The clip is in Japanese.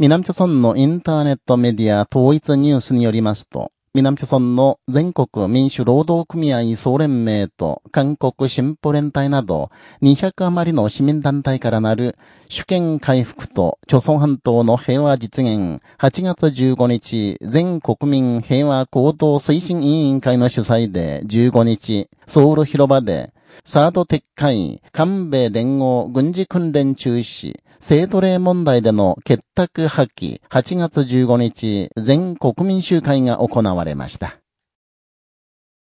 南朝村のインターネットメディア統一ニュースによりますと、南朝村の全国民主労働組合総連盟と韓国進歩連帯など200余りの市民団体からなる主権回復と朝鮮半島の平和実現8月15日全国民平和行動推進委員会の主催で15日ソウル広場でサード撤回、韓米連合軍事訓練中止、性奴隷問題での結託破棄、8月15日、全国民集会が行われました。